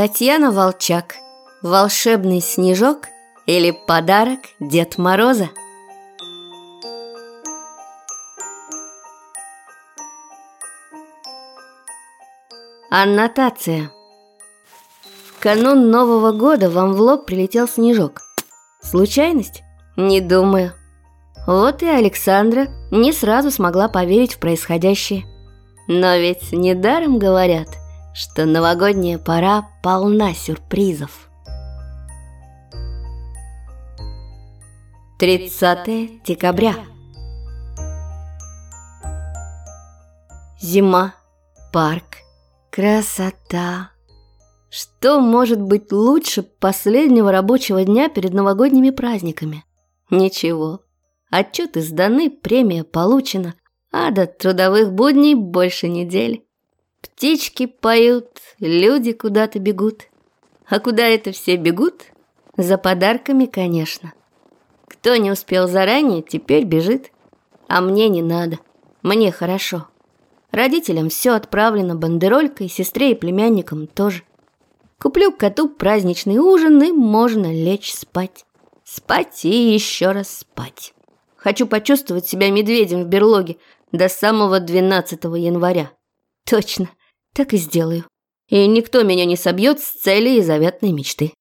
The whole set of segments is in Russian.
Татьяна Волчак. Волшебный снежок или подарок Дед Мороза. Аннотация. В канун Нового года вам в лоб прилетел снежок. Случайность? Не думаю. Вот и Александра не сразу смогла поверить в происходящее. Но ведь недаром говорят, что новогодняя пора полна сюрпризов. 30 декабря Зима, парк, красота. Что может быть лучше последнего рабочего дня перед новогодними праздниками? Ничего. Отчеты сданы, премия получена, а до трудовых будней больше недели. Птички поют, люди куда-то бегут. А куда это все бегут? За подарками, конечно. Кто не успел заранее, теперь бежит. А мне не надо. Мне хорошо. Родителям все отправлено бандеролькой, сестре и племянникам тоже. Куплю коту праздничный ужин, и можно лечь спать. Спать и еще раз спать. Хочу почувствовать себя медведем в берлоге до самого 12 января. Точно, так и сделаю. И никто меня не собьет с цели и заветной мечты.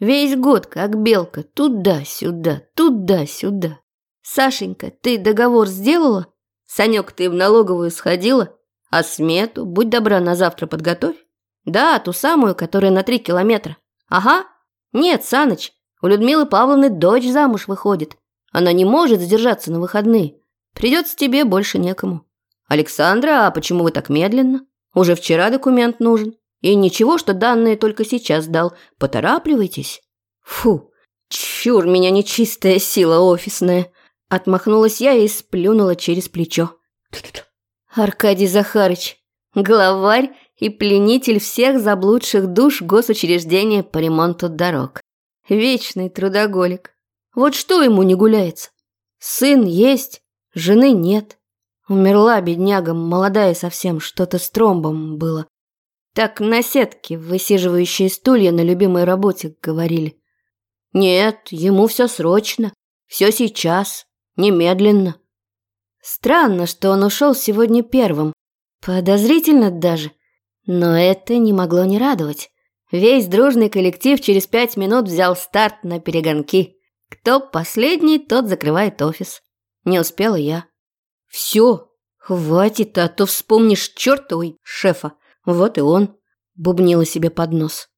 Весь год, как белка, туда-сюда, туда-сюда. Сашенька, ты договор сделала? Санек, ты в налоговую сходила? А смету, будь добра, на завтра подготовь. Да, ту самую, которая на три километра. Ага. Нет, Саныч, у Людмилы Павловны дочь замуж выходит. Она не может задержаться на выходные. Придется тебе больше некому. Александра, а почему вы так медленно? Уже вчера документ нужен. И ничего, что данные только сейчас дал. Поторапливайтесь. Фу, чур меня нечистая сила офисная. Отмахнулась я и сплюнула через плечо. Аркадий Захарыч, главарь и пленитель всех заблудших душ госучреждения по ремонту дорог. Вечный трудоголик. Вот что ему не гуляется? Сын есть, жены нет. Умерла бедняга, молодая совсем, что-то с тромбом было. Так на сетке, высиживающие стулья на любимой работе, говорили. Нет, ему все срочно, все сейчас, немедленно. Странно, что он ушел сегодня первым. Подозрительно даже. Но это не могло не радовать. Весь дружный коллектив через пять минут взял старт на перегонки. Кто последний, тот закрывает офис. Не успела я. Все, хватит, а то вспомнишь чертовой шефа. Вот и он, бубнила себе под нос.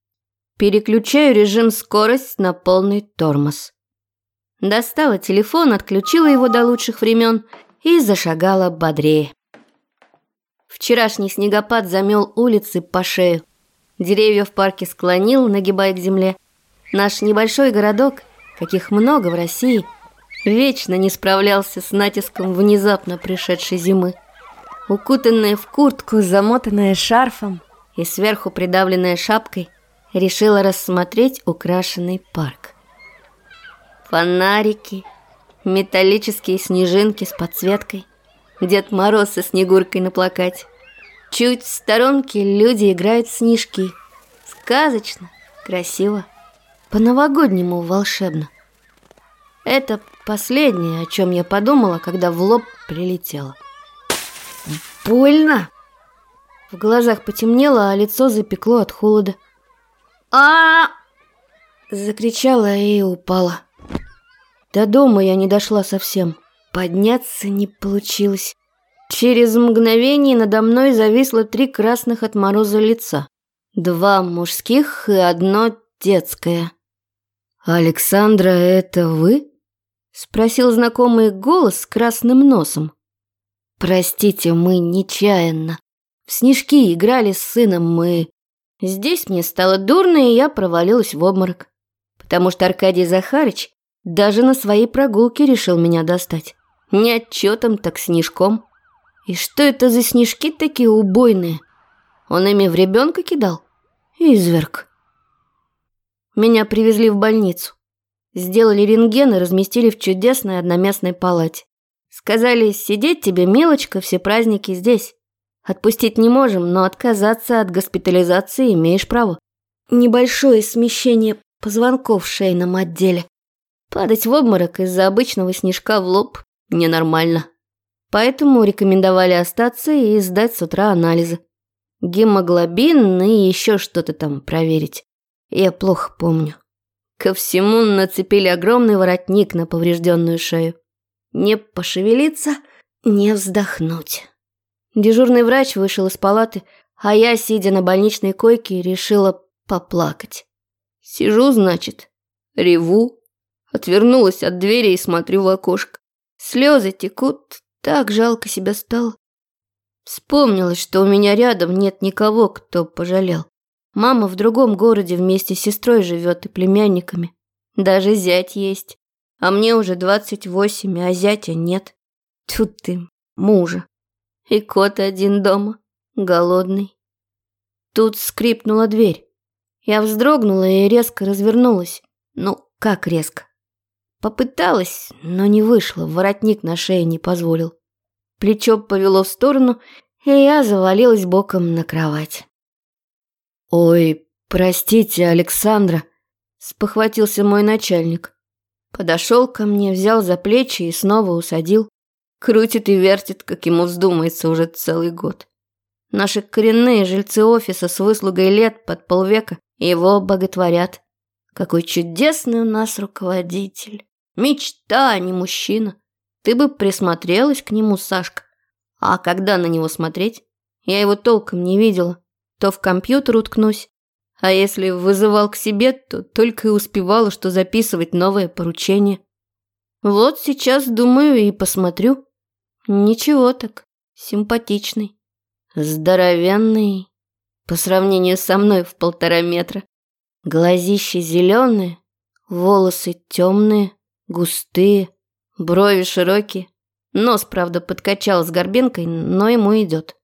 Переключаю режим скорость на полный тормоз. Достала телефон, отключила его до лучших времен и зашагала бодрее. Вчерашний снегопад замел улицы по шею. Деревья в парке склонил, нагибая к земле. Наш небольшой городок, каких много в России, вечно не справлялся с натиском внезапно пришедшей зимы. Укутанная в куртку, замотанная шарфом и сверху придавленная шапкой, решила рассмотреть украшенный парк. Фонарики, металлические снежинки с подсветкой, Дед Мороз со Снегуркой на плакате. Чуть в сторонке люди играют снежки. Сказочно, красиво, по-новогоднему волшебно. Это последнее, о чем я подумала, когда в лоб прилетело. Больно! В глазах потемнело, а лицо запекло от холода. а Закричала и упала. До дома я не дошла совсем. Подняться не получилось. Через мгновение надо мной зависло три красных от мороза лица. Два мужских и одно детское. «Александра, это вы?» Спросил знакомый голос с красным носом. «Простите, мы нечаянно. В снежки играли с сыном мы...» Здесь мне стало дурно, и я провалилась в обморок. Потому что Аркадий Захарыч даже на своей прогулке решил меня достать. Не отчетом, так снежком. И что это за снежки такие убойные? Он ими в ребенка кидал? Изверг. Меня привезли в больницу. Сделали рентген и разместили в чудесной одноместной палате. Сказали, сидеть тебе, мелочка, все праздники здесь. Отпустить не можем, но отказаться от госпитализации имеешь право. небольшое смещение позвонков в шейном отделе. Падать в обморок из-за обычного снежка в лоб ненормально. Поэтому рекомендовали остаться и сдать с утра анализы. Гемоглобин и еще что-то там проверить. Я плохо помню. Ко всему нацепили огромный воротник на поврежденную шею. Не пошевелиться, не вздохнуть. Дежурный врач вышел из палаты, а я, сидя на больничной койке, решила поплакать. Сижу, значит, реву, отвернулась от двери и смотрю в окошко. Слезы текут, так жалко себя стало. Вспомнилось, что у меня рядом нет никого, кто пожалел. Мама в другом городе вместе с сестрой живет и племянниками. Даже зять есть. А мне уже двадцать восемь, а зятя нет. Тут ты, мужа. И кот один дома, голодный. Тут скрипнула дверь. Я вздрогнула и резко развернулась. Ну, как резко? Попыталась, но не вышло, воротник на шее не позволил. Плечо повело в сторону, и я завалилась боком на кровать. «Ой, простите, Александра», – спохватился мой начальник. Подошел ко мне, взял за плечи и снова усадил. Крутит и вертит, как ему вздумается уже целый год. Наши коренные жильцы офиса с выслугой лет под полвека его боготворят. Какой чудесный у нас руководитель. Мечта, а не мужчина. Ты бы присмотрелась к нему, Сашка. А когда на него смотреть? Я его толком не видела то в компьютер уткнусь. А если вызывал к себе, то только и успевала, что записывать новое поручение. Вот сейчас, думаю, и посмотрю. Ничего так, симпатичный. Здоровенный. По сравнению со мной в полтора метра. Глазища зеленые, волосы темные, густые, брови широкие. Нос, правда, подкачал с горбинкой, но ему идет.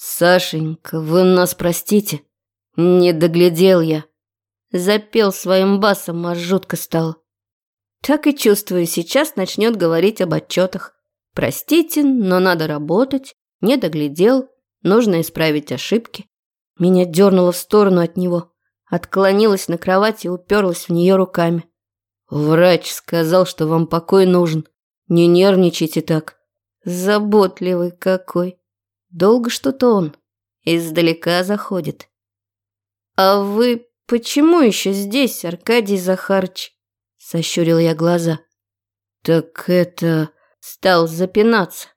«Сашенька, вы нас простите. Не доглядел я». Запел своим басом, аж жутко стало. Так и чувствую, сейчас начнет говорить об отчетах. Простите, но надо работать. Не доглядел. Нужно исправить ошибки. Меня дернуло в сторону от него. Отклонилась на кровать и уперлась в нее руками. Врач сказал, что вам покой нужен. Не нервничайте так. Заботливый какой. Долго что-то он. Издалека заходит. «А вы почему еще здесь, Аркадий Захарыч?» Сощурил я глаза. «Так это...» Стал запинаться.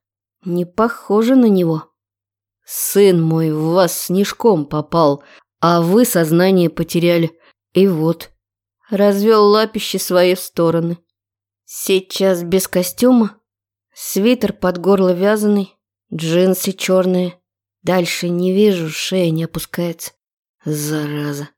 Не похоже на него. «Сын мой в вас снежком попал, а вы сознание потеряли. И вот...» Развел лапище свои в стороны. Сейчас без костюма, свитер под горло вязаный, Джинсы черные. Дальше не вижу, шея не опускается. Зараза.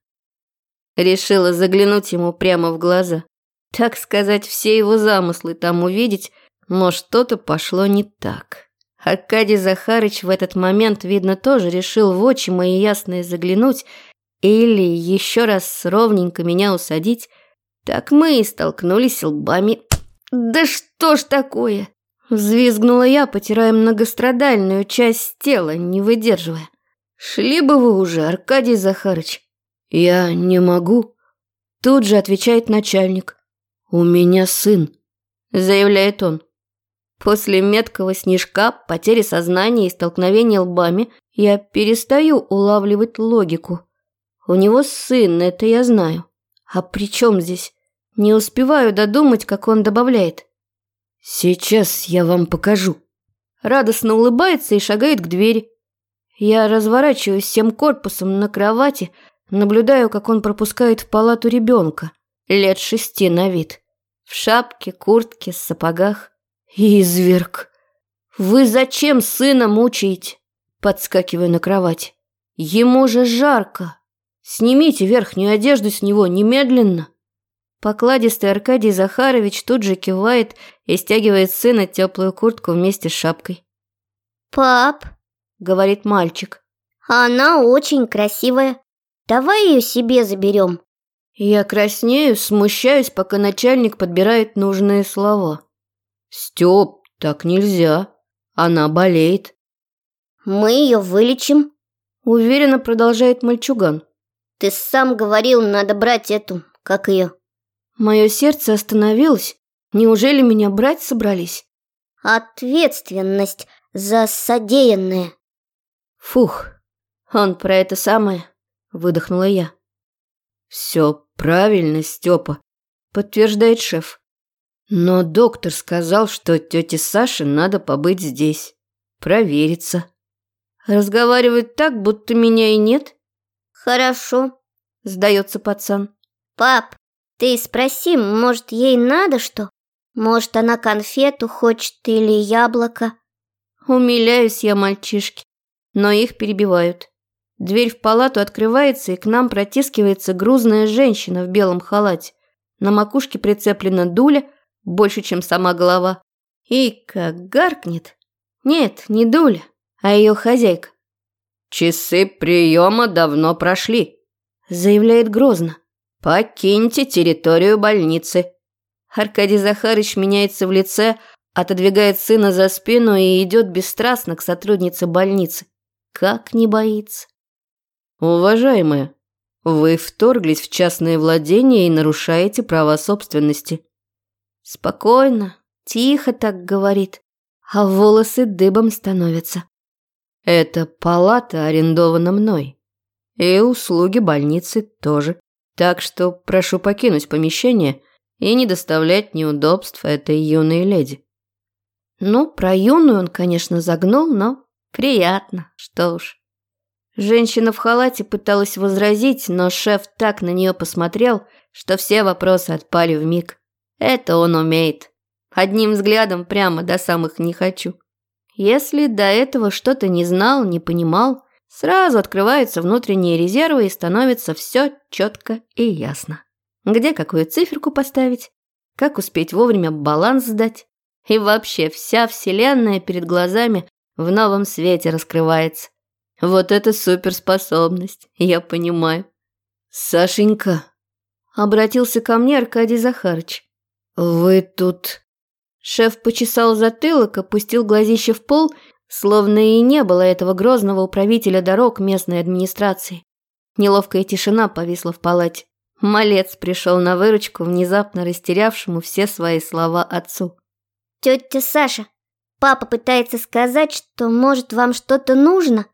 Решила заглянуть ему прямо в глаза. Так сказать, все его замыслы там увидеть, но что-то пошло не так. Аркадий Захарыч в этот момент, видно, тоже решил в очи мои ясные заглянуть или еще раз ровненько меня усадить. Так мы и столкнулись лбами. Да что ж такое? Взвизгнула я, потирая многострадальную часть тела, не выдерживая. «Шли бы вы уже, Аркадий Захарыч!» «Я не могу!» Тут же отвечает начальник. «У меня сын», – заявляет он. После меткого снежка, потери сознания и столкновения лбами я перестаю улавливать логику. У него сын, это я знаю. А при чем здесь? Не успеваю додумать, как он добавляет. «Сейчас я вам покажу». Радостно улыбается и шагает к двери. Я разворачиваюсь всем корпусом на кровати, наблюдаю, как он пропускает в палату ребенка, лет шести на вид. В шапке, куртке, сапогах. Изверг. «Вы зачем сына мучаете?» Подскакиваю на кровать. «Ему же жарко. Снимите верхнюю одежду с него немедленно». Покладистый Аркадий Захарович тут же кивает и стягивает с сына теплую куртку вместе с шапкой. «Пап», — говорит мальчик, — «она очень красивая. Давай ее себе заберем». Я краснею, смущаюсь, пока начальник подбирает нужные слова. «Степ, так нельзя. Она болеет». «Мы ее вылечим», — уверенно продолжает мальчуган. Ты сам говорил, надо брать эту, как ее. Мое сердце остановилось. Неужели меня брать собрались? Ответственность за содеянное. Фух, он про это самое, выдохнула я. Все правильно, Степа, подтверждает шеф. Но доктор сказал, что тете Саше надо побыть здесь, провериться. Разговаривает так, будто меня и нет. Хорошо, сдается пацан. Пап, ты спроси, может, ей надо что? Может, она конфету хочет или яблоко? Умиляюсь я мальчишки, но их перебивают. Дверь в палату открывается, и к нам протискивается грузная женщина в белом халате. На макушке прицеплена дуля, больше, чем сама голова. И как гаркнет. Нет, не дуля, а ее хозяйка. «Часы приема давно прошли», – заявляет грозно. «Покиньте территорию больницы». Аркадий Захарыч меняется в лице, отодвигает сына за спину и идет бесстрастно к сотруднице больницы. Как не боится. «Уважаемая, вы вторглись в частное владение и нарушаете права собственности». Спокойно, тихо так говорит, а волосы дыбом становятся. Эта палата арендована мной. И услуги больницы тоже. Так что прошу покинуть помещение и не доставлять неудобств этой юной леди. Ну, про юную он, конечно, загнул, но приятно, что уж. Женщина в халате пыталась возразить, но шеф так на нее посмотрел, что все вопросы отпали в миг. Это он умеет. Одним взглядом прямо до самых «не хочу». Если до этого что-то не знал, не понимал, сразу открываются внутренние резервы и становится все четко и ясно. Где какую циферку поставить, как успеть вовремя баланс сдать. И вообще вся вселенная перед глазами в новом свете раскрывается. Вот это суперспособность, я понимаю. Сашенька, обратился ко мне Аркадий Захарыч. Вы тут... Шеф почесал затылок, опустил глазище в пол, словно и не было этого грозного управителя дорог местной администрации. Неловкая тишина повисла в палате. Малец пришел на выручку внезапно растерявшему все свои слова отцу. «Тетя Саша, папа пытается сказать, что, может, вам что-то нужно?»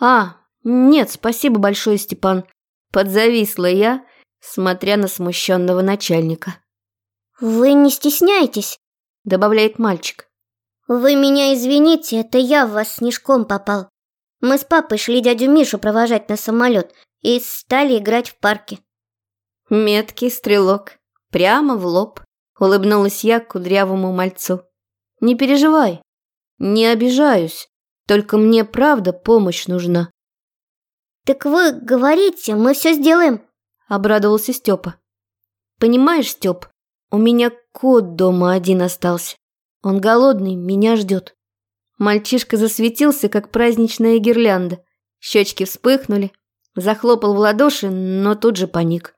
«А, нет, спасибо большое, Степан», – подзависла я, смотря на смущенного начальника. «Вы не стесняйтесь?» – добавляет мальчик. «Вы меня извините, это я в вас снежком попал. Мы с папой шли дядю Мишу провожать на самолет и стали играть в парке». Меткий стрелок, прямо в лоб, улыбнулась я кудрявому мальцу. «Не переживай, не обижаюсь, только мне правда помощь нужна». «Так вы говорите, мы все сделаем», – обрадовался Степа. «Понимаешь, Степ, у меня кот дома один остался. Он голодный, меня ждет. Мальчишка засветился, как праздничная гирлянда. Щечки вспыхнули, захлопал в ладоши, но тут же паник.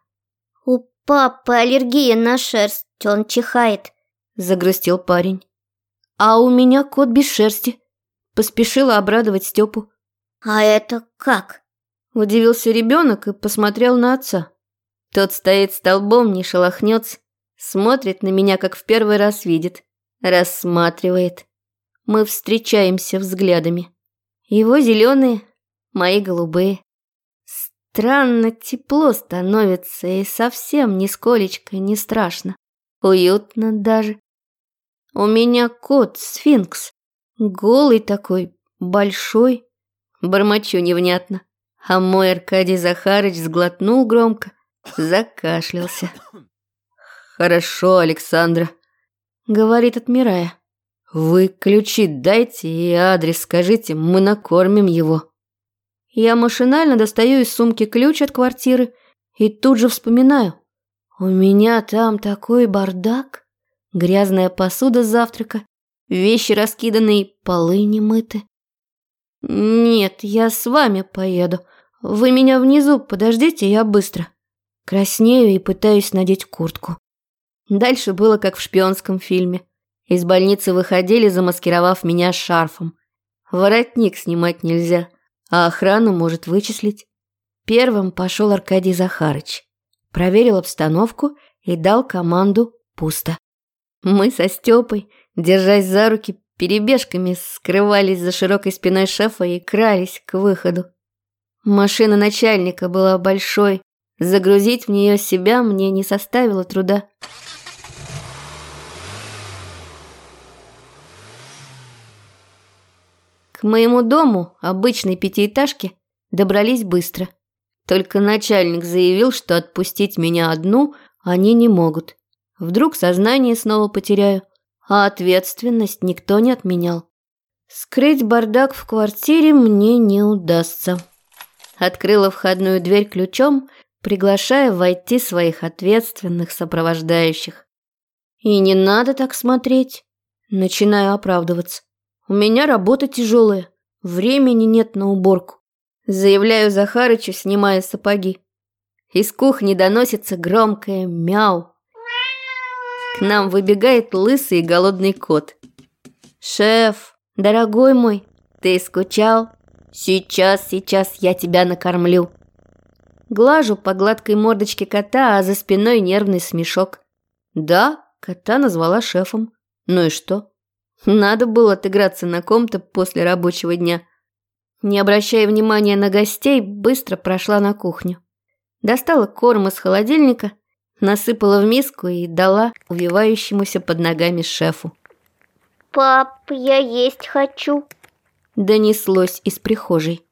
«У папы аллергия на шерсть, он чихает», – загрустил парень. «А у меня кот без шерсти», – поспешила обрадовать Степу. «А это как?» – удивился ребенок и посмотрел на отца. Тот стоит столбом, не шелохнется, Смотрит на меня, как в первый раз видит. Рассматривает. Мы встречаемся взглядами. Его зеленые, мои голубые. Странно тепло становится и совсем нисколечко не страшно. Уютно даже. У меня кот сфинкс. Голый такой, большой. Бормочу невнятно. А мой Аркадий Захарыч сглотнул громко, закашлялся. «Хорошо, Александра», — говорит, отмирая. «Вы ключи дайте и адрес скажите, мы накормим его». Я машинально достаю из сумки ключ от квартиры и тут же вспоминаю. У меня там такой бардак. Грязная посуда с завтрака, вещи раскиданные, полы не мыты. «Нет, я с вами поеду. Вы меня внизу подождите, я быстро». Краснею и пытаюсь надеть куртку. Дальше было как в шпионском фильме. Из больницы выходили, замаскировав меня шарфом. Воротник снимать нельзя, а охрану может вычислить. Первым пошел Аркадий Захарыч. Проверил обстановку и дал команду «пусто». Мы со Степой, держась за руки, перебежками скрывались за широкой спиной шефа и крались к выходу. Машина начальника была большой, загрузить в нее себя мне не составило труда. К моему дому, обычной пятиэтажке, добрались быстро. Только начальник заявил, что отпустить меня одну они не могут. Вдруг сознание снова потеряю, а ответственность никто не отменял. Скрыть бардак в квартире мне не удастся. Открыла входную дверь ключом, приглашая войти своих ответственных сопровождающих. И не надо так смотреть. Начинаю оправдываться. У меня работа тяжелая, времени нет на уборку. Заявляю Захарычу, снимая сапоги. Из кухни доносится громкое мяу. К нам выбегает лысый и голодный кот. «Шеф, дорогой мой, ты скучал? Сейчас, сейчас я тебя накормлю». Глажу по гладкой мордочке кота, а за спиной нервный смешок. Да, кота назвала шефом. Ну и что? Надо было отыграться на ком-то после рабочего дня. Не обращая внимания на гостей, быстро прошла на кухню. Достала корм из холодильника – насыпала в миску и дала увивающемуся под ногами шефу. «Пап, я есть хочу», – донеслось из прихожей.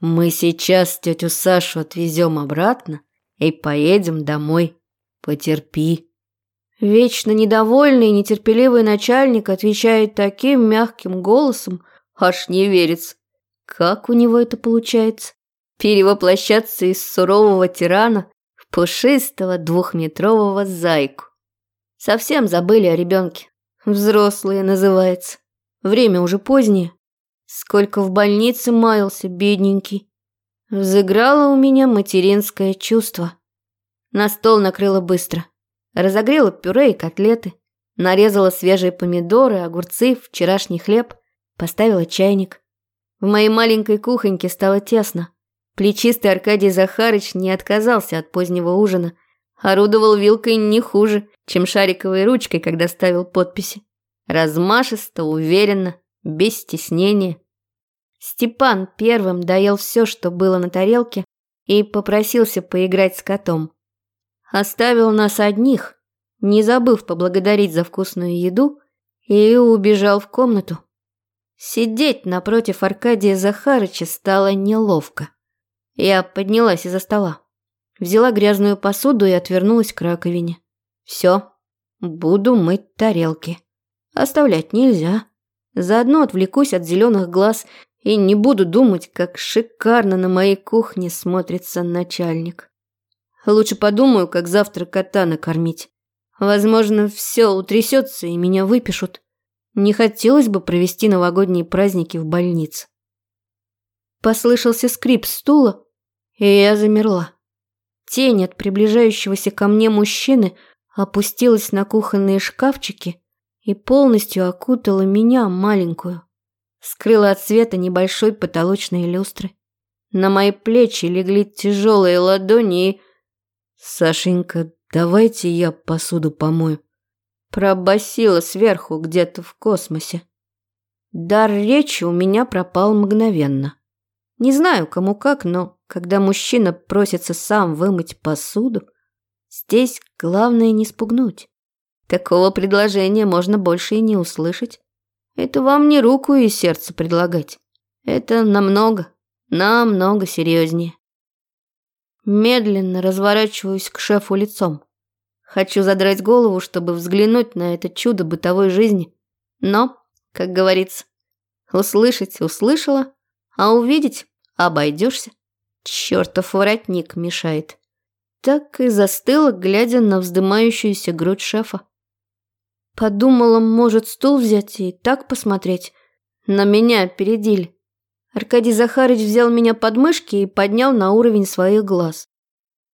«Мы сейчас тетю Сашу отвезем обратно и поедем домой. Потерпи». Вечно недовольный и нетерпеливый начальник отвечает таким мягким голосом, аж не верится. Как у него это получается? Перевоплощаться из сурового тирана пушистого двухметрового зайку. Совсем забыли о ребенке. Взрослые называется. Время уже позднее. Сколько в больнице маялся, бедненький. Взыграло у меня материнское чувство. На стол накрыла быстро. Разогрела пюре и котлеты. Нарезала свежие помидоры, огурцы, вчерашний хлеб. Поставила чайник. В моей маленькой кухоньке стало тесно. Плечистый Аркадий Захарыч не отказался от позднего ужина. Орудовал вилкой не хуже, чем шариковой ручкой, когда ставил подписи. Размашисто, уверенно, без стеснения. Степан первым доел все, что было на тарелке, и попросился поиграть с котом. Оставил нас одних, не забыв поблагодарить за вкусную еду, и убежал в комнату. Сидеть напротив Аркадия Захарыча стало неловко. Я поднялась из-за стола, взяла грязную посуду и отвернулась к раковине. Все, буду мыть тарелки. Оставлять нельзя. Заодно отвлекусь от зеленых глаз и не буду думать, как шикарно на моей кухне смотрится начальник. Лучше подумаю, как завтра кота накормить. Возможно, все утрясется и меня выпишут. Не хотелось бы провести новогодние праздники в больнице. Послышался скрип стула, и я замерла. Тень от приближающегося ко мне мужчины опустилась на кухонные шкафчики и полностью окутала меня, маленькую. Скрыла от света небольшой потолочной люстры. На мои плечи легли тяжелые ладони и... «Сашенька, давайте я посуду помою». Пробасила сверху где-то в космосе. Дар речи у меня пропал мгновенно. Не знаю, кому как, но когда мужчина просится сам вымыть посуду, здесь главное не спугнуть. Такого предложения можно больше и не услышать. Это вам не руку и сердце предлагать. Это намного, намного серьезнее. Медленно разворачиваюсь к шефу лицом. Хочу задрать голову, чтобы взглянуть на это чудо бытовой жизни. Но, как говорится, услышать услышала, а увидеть обойдешься. Чертов воротник мешает. Так и застыла, глядя на вздымающуюся грудь шефа. Подумала, может, стул взять и так посмотреть. На меня опередили. Аркадий Захарович взял меня под мышки и поднял на уровень своих глаз.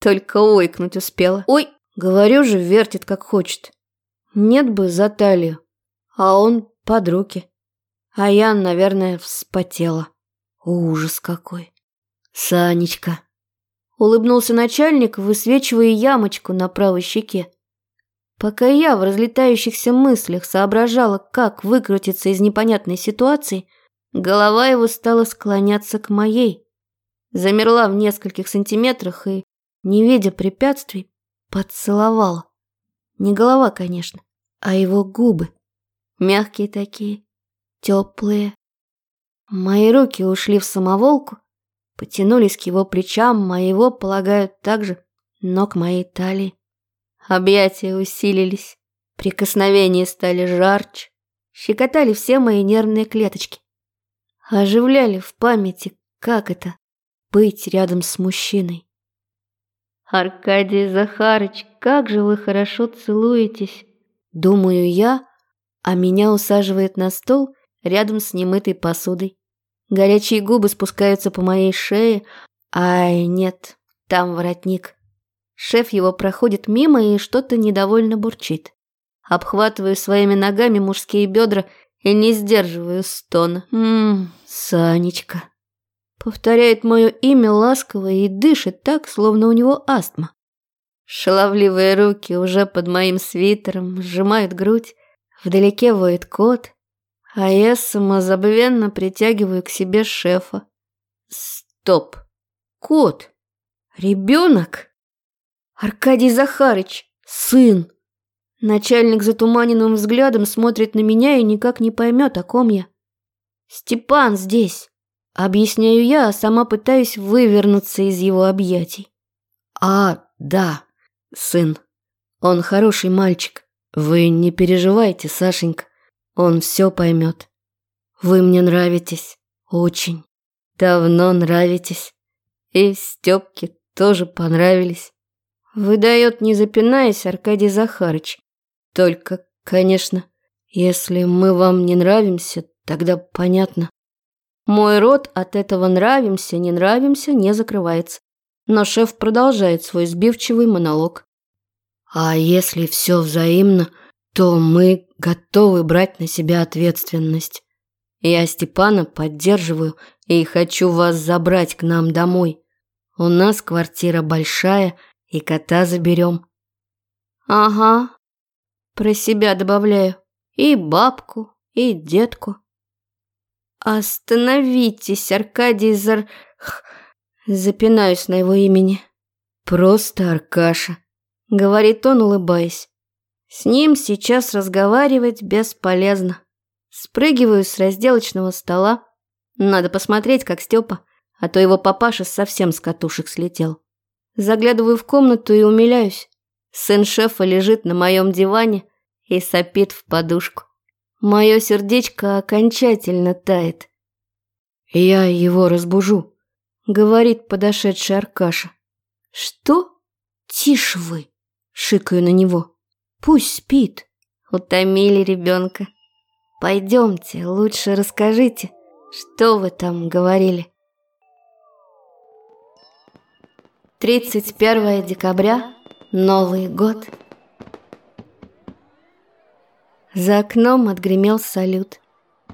Только ойкнуть успела. Ой, говорю же, вертит как хочет. Нет бы за талию, а он под руки. А я, наверное, вспотела. Ужас какой. Санечка, Улыбнулся начальник, высвечивая ямочку на правой щеке. Пока я в разлетающихся мыслях соображала, как выкрутиться из непонятной ситуации, голова его стала склоняться к моей. Замерла в нескольких сантиметрах и, не видя препятствий, поцеловала. Не голова, конечно, а его губы. Мягкие такие, теплые. Мои руки ушли в самоволку, потянулись к его плечам, моего полагают также, но к моей талии. Объятия усилились, прикосновения стали жарче, щекотали все мои нервные клеточки. Оживляли в памяти, как это — быть рядом с мужчиной. «Аркадий Захарыч, как же вы хорошо целуетесь!» Думаю я, а меня усаживает на стол рядом с немытой посудой. Горячие губы спускаются по моей шее. Ай, нет, там воротник. Шеф его проходит мимо и что-то недовольно бурчит. Обхватываю своими ногами мужские бедра и не сдерживаю стона. Ммм, Санечка. Повторяет мое имя ласково и дышит так, словно у него астма. Шаловливые руки уже под моим свитером сжимают грудь. Вдалеке воет кот, а я самозабвенно притягиваю к себе шефа. Стоп. Кот. Ребенок? Аркадий Захарыч, сын. Начальник затуманенным взглядом смотрит на меня и никак не поймет, о ком я. Степан здесь. Объясняю я, а сама пытаюсь вывернуться из его объятий. А, да, сын. Он хороший мальчик. Вы не переживайте, Сашенька. Он все поймет. Вы мне нравитесь. Очень. Давно нравитесь. И Степке тоже понравились. Выдает, не запинаясь, Аркадий Захарыч. Только, конечно, если мы вам не нравимся, тогда понятно. Мой рот от этого нравимся, не нравимся не закрывается. Но шеф продолжает свой сбивчивый монолог. А если все взаимно, то мы готовы брать на себя ответственность. Я Степана поддерживаю и хочу вас забрать к нам домой. У нас квартира большая, и кота заберем. Ага, про себя добавляю. И бабку, и детку. Остановитесь, Аркадий Зар... Запинаюсь на его имени. Просто Аркаша, говорит он, улыбаясь. С ним сейчас разговаривать бесполезно. Спрыгиваю с разделочного стола. Надо посмотреть, как Степа, а то его папаша совсем с катушек слетел. Заглядываю в комнату и умиляюсь. Сын шефа лежит на моем диване и сопит в подушку. Мое сердечко окончательно тает. «Я его разбужу», — говорит подошедший Аркаша. «Что? Тише вы!» — шикаю на него. «Пусть спит». Утомили ребенка. «Пойдемте, лучше расскажите, что вы там говорили». 31 декабря, Новый год. За окном отгремел салют.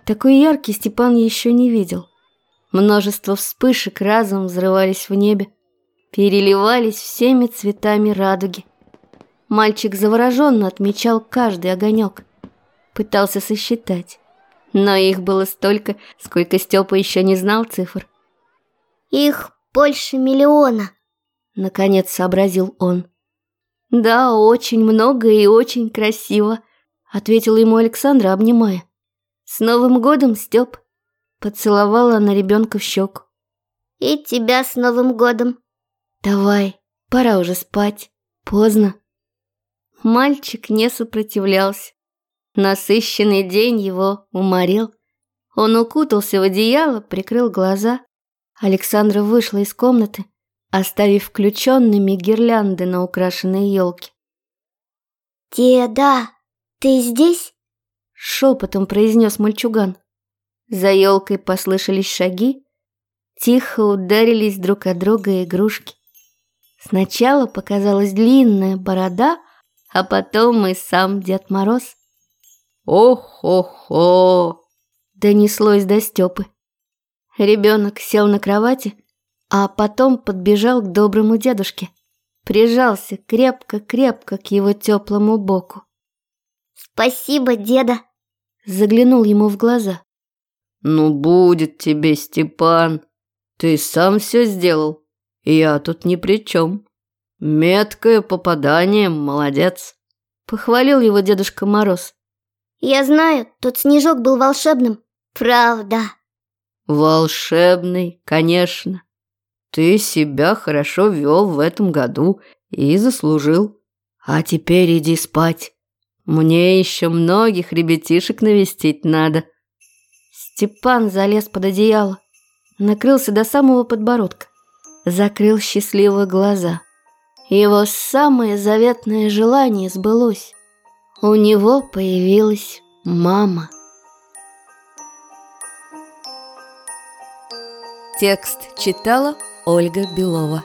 Такой яркий Степан еще не видел. Множество вспышек разом взрывались в небе, переливались всеми цветами радуги. Мальчик завороженно отмечал каждый огонек, пытался сосчитать, но их было столько, сколько Степа еще не знал цифр. «Их больше миллиона», Наконец сообразил он. «Да, очень много и очень красиво», — ответила ему Александра, обнимая. «С Новым годом, Степ!» Поцеловала она ребенка в щеку. «И тебя с Новым годом!» «Давай, пора уже спать. Поздно». Мальчик не сопротивлялся. Насыщенный день его уморил. Он укутался в одеяло, прикрыл глаза. Александра вышла из комнаты, оставив включенными гирлянды на украшенной елке. «Деда, ты здесь?» — шепотом произнес мальчуган. За елкой послышались шаги, тихо ударились друг от друга игрушки. Сначала показалась длинная борода, а потом и сам Дед Мороз. «О-хо-хо!» — донеслось до Степы. Ребенок сел на кровати, а потом подбежал к доброму дедушке. Прижался крепко-крепко к его теплому боку. «Спасибо, деда!» Заглянул ему в глаза. «Ну, будет тебе, Степан. Ты сам все сделал. Я тут ни при чем. Меткое попадание, молодец!» Похвалил его дедушка Мороз. «Я знаю, тот снежок был волшебным. Правда». «Волшебный, конечно. Ты себя хорошо вел в этом году и заслужил. А теперь иди спать. Мне еще многих ребятишек навестить надо». Степан залез под одеяло, накрылся до самого подбородка, закрыл счастливые глаза. Его самое заветное желание сбылось. У него появилась мама. Текст читала Ольга Белова.